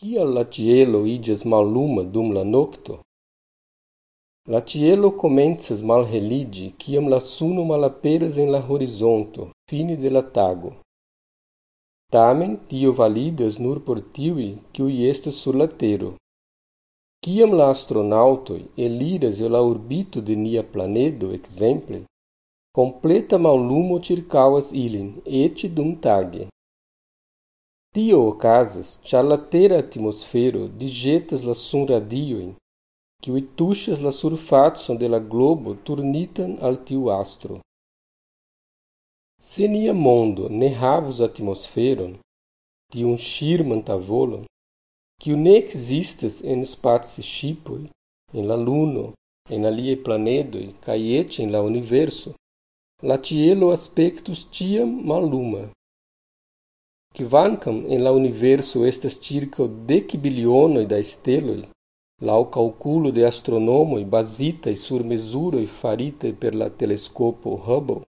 Kial la cielo iges mal luma dum la nocto? La cielo comences mal heligi, ciam la suno malaperas en la horizonto, fine de la tago. Tamen tio validas nur por tivi, kiuj estes sur la tero. Ciam la astronautoi eliras el la orbito de nia planedo exemple, completa mallumo circauas ilin, et dum tage. Tio ocasas, ĉar la tera atmosfero digetas la sunradiojn, kiuj tuŝas la surfatson de la globo turnitan al tiu astro. Se nia mondo ne havus atmosferon, tiun shirman tavolon, kiu ne existas en shipoi en la luno, en alie planedoi, kaj eĉ en la universo, la cielo aspectus tiam maluma. Kvankam en la universo estas circa dec bilionoi da esteloi, la o calculo de astronomoi basitai sur mesuroi faritai per la telescopo Hubble,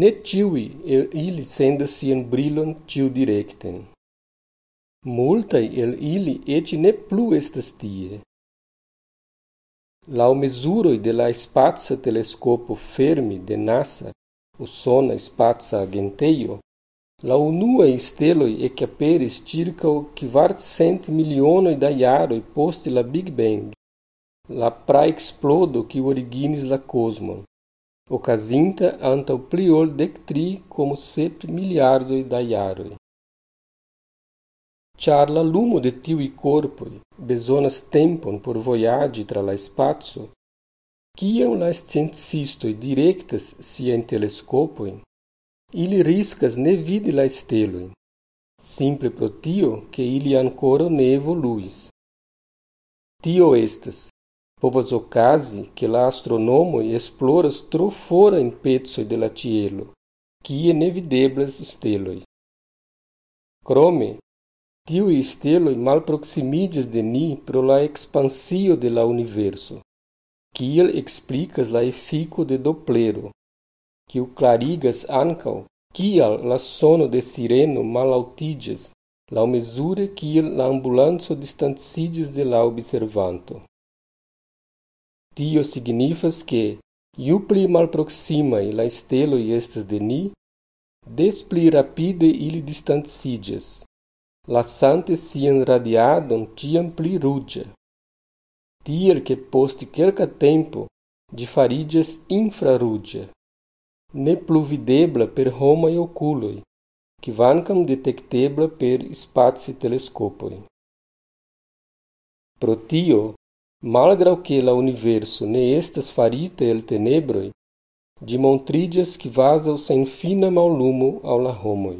ne tiui el ili senda sian brilon ĉiudirekten. Multai el ili et ne plu estas tie. Laŭ mesuroi de la spaca telescopo Fermi de NASA, usona spaca agenteio, La unua stelo e que aperis circa o quart cent milionoj da e post la Big Bang, la praeksplodo que originis la kosmon, okazinta anta o ol dectri como sep miliardo da jaroj. Char la lumo de tiuj korpoj bezonas tempon por voyage tra la spaco, kiam la directas si siajn telescopoi, ili riscas ne vidi la simple pro tio che ili ancora ne evoluis. Tio estas, povas ocasi che la astronomoi esploras tro fora in pezoi de la cielo, quie ne videblas tio steloi mal proximides de ni pro la expansio de la universo, kiel explicas la effico de Doplero, que o klarigas ankaŭ, kial la sono de sireno lao mesure kiel la ambulanco distanciĝis de la observanto. Tio signifas ke, mal pli e la steloj estas de ni, des pli rapide ili la sante sian radiadon tiam pli rudia. Tiel que post kelka tempo de fariĝas infraruĝa. Ne pluvidebla per homaj que vancam detectebla per spacteleskopoj. Pro tio, malgrau que la universo ne estas farita el tenebroi, de tenebroj, ĝi montriĝas sem fina mallumo al la homoj.